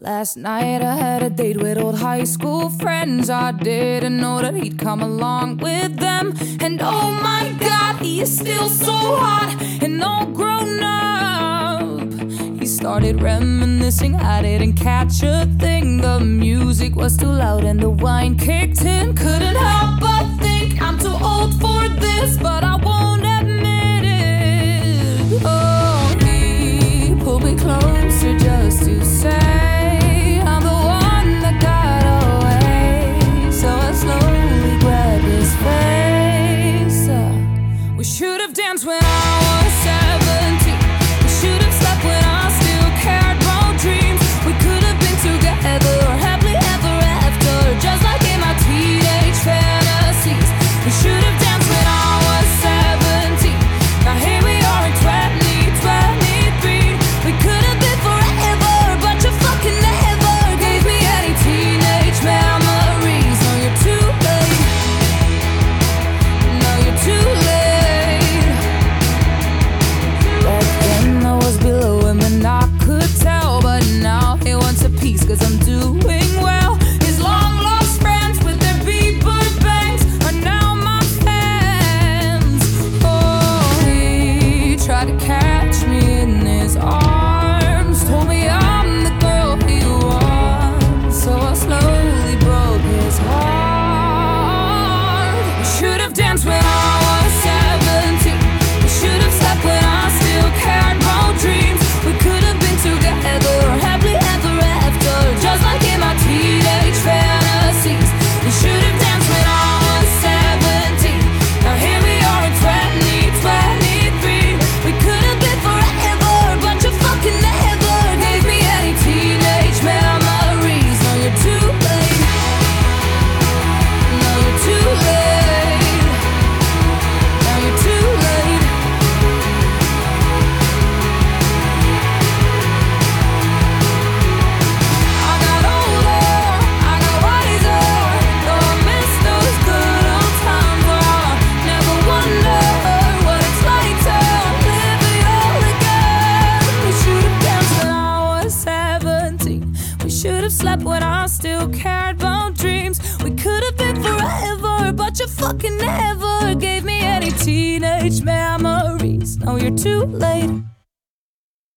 Last night I had a date with old high school friends. I didn't know that he'd come along with them. And oh my god, he is still so hot and all grown up. He started reminiscing, I didn't catch a thing. The music was too loud and the wine kicked in. Couldn't help up when I still cared about dreams. We could have been forever, but you fucking never gave me any teenage memories. Now you're too late.